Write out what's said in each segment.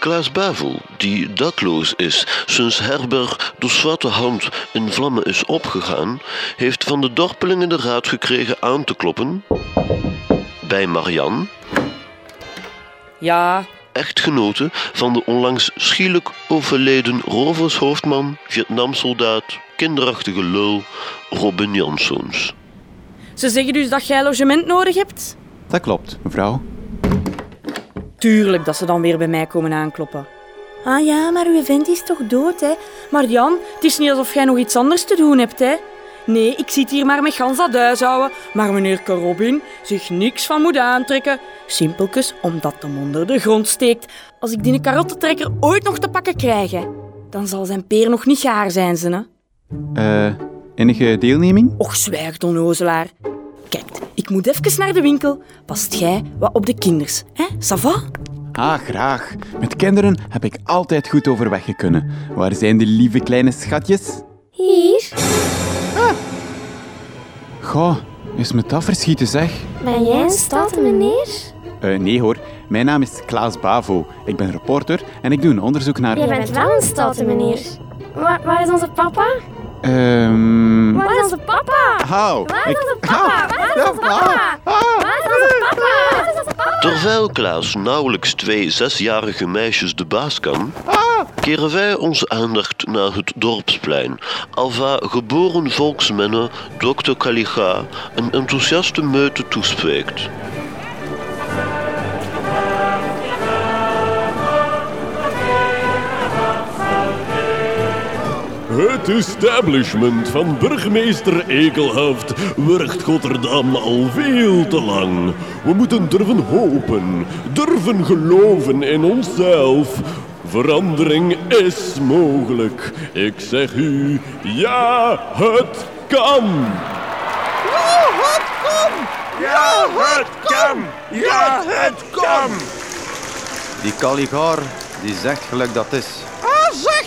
Klaas Bavel, die dakloos is sinds Herberg de Zwarte Hand in vlammen is opgegaan, heeft van de dorpelingen de raad gekregen aan te kloppen bij Marianne, Ja, echtgenote van de onlangs schielijk overleden rovershoofdman, Vietnamsoldaat, kinderachtige lul Robin Janszoons. ze zeggen dus dat jij logement nodig hebt? Dat klopt, mevrouw. Tuurlijk dat ze dan weer bij mij komen aankloppen. Ah ja, maar uw vent is toch dood, hè? Maar Jan, het is niet alsof jij nog iets anders te doen hebt, hè? Nee, ik zit hier maar met gans dat huishouden, maar meneer Robin zich niks van moet aantrekken. Simpeltjes omdat hem onder de grond steekt. Als ik die karottentrekker ooit nog te pakken krijg, hè, dan zal zijn peer nog niet gaar zijn, ze, hè? Eh, enige deelneming? Och, zwijg, onnozelaar. Kijk, ik moet even naar de winkel. Past jij wat op de kinders, hè? Ça va? Ah, graag. Met kinderen heb ik altijd goed overweg kunnen. Waar zijn die lieve kleine schatjes? Hier, Goh, is me dat verschieten, zeg. ben jij een stoute meneer? Eh, nee hoor, mijn naam is Klaas Bavo. Ik ben reporter en ik doe een onderzoek naar... Jij bent wel een stoute meneer. Waar, waar is onze papa? Ehm... Waar is onze papa? Hou! Waar is onze papa? Waar is onze papa? Waar is onze papa? Waar is onze papa? Terwijl Klaas nauwelijks twee zesjarige meisjes de baas kan, keren wij onze aandacht naar het dorpsplein. Alva geboren volksmenne Dr. Kaliga een enthousiaste meute toespreekt. Het establishment van burgemeester Ekelhaft werkt Rotterdam al veel te lang. We moeten durven hopen, durven geloven in onszelf. Verandering is mogelijk. Ik zeg u, ja, het kan. Ja, het kan! Ja, het kan! Ja, het kan! Die Caligar, die zegt gelijk dat is.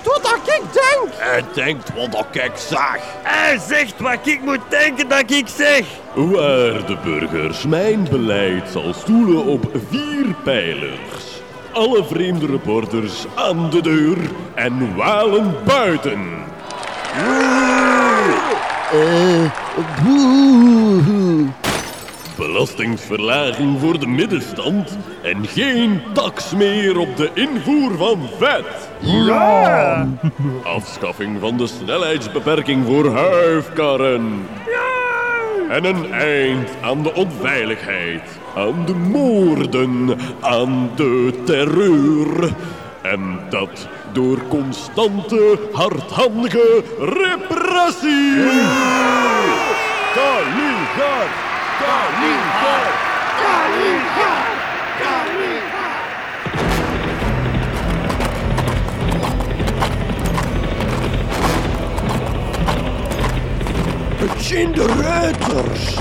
Hij zegt wat dat ik denk! Hij denkt wat ik zag. Hij zegt wat ik moet denken dat ik zeg! Waarde burgers, mijn beleid zal stoelen op vier pijlers. Alle vreemde reporters aan de deur en walen buiten. Belastingsverlaging voor de middenstand en geen tax meer op de invoer van vet. Ja! Afschaffing van de snelheidsbeperking voor huifkarren. En een eind aan de onveiligheid, aan de moorden, aan de terreur. En dat door constante, hardhandige repressie. Het zijn de ruiters!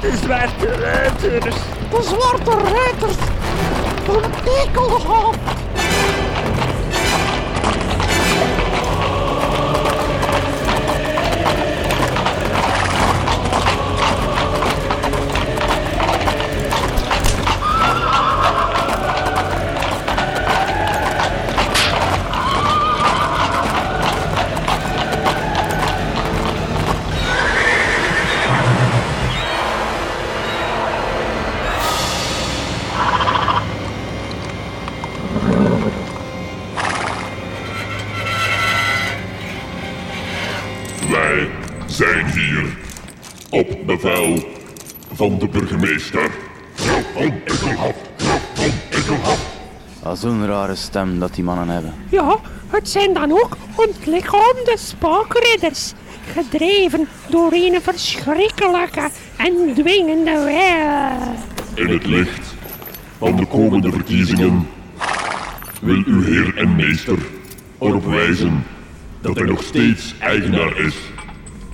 De zwarte ruiters! De zwarte ruiters! Van Ekelhof! Wij zijn hier op bevel van de burgemeester. Van Ekelhof. Van Ekelhof. Dat is zo'n rare stem dat die mannen hebben. Ja, het zijn dan ook ontlichaamde spookridders. Gedreven door een verschrikkelijke en dwingende wil. In het licht van de komende verkiezingen wil uw heer en meester erop wijzen dat hij nog steeds eigenaar is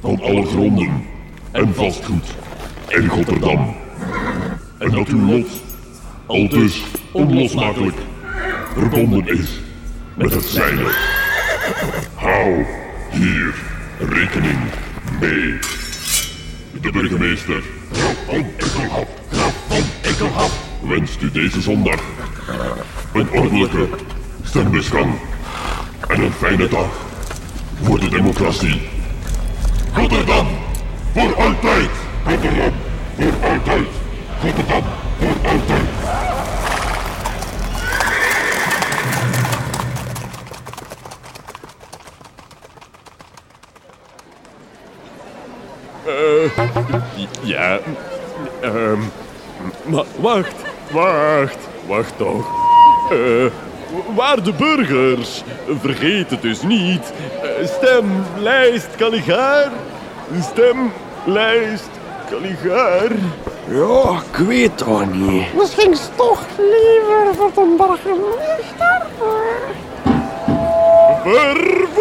van alle gronden en vastgoed in Rotterdam. En dat uw lot al dus onlosmakelijk verbonden is met het zijne. Hou hier rekening mee. De burgemeester van Ekelhof, van Ekelhof, wenst u deze zondag een ordelijke stembusgang en een fijne dag voor de democratie. Rotterdam, voor altijd! Rotterdam, voor altijd! Rotterdam, voor altijd! Ja, ehm. wacht, wacht, wacht toch. Eh, waarde burgers, vergeet het dus niet. Eh, Stem, lijst, Caligaar. Stem, lijst, Caligaar. Ja, ik weet toch niet. Misschien is toch liever voor de burgemeester. Vervloekt!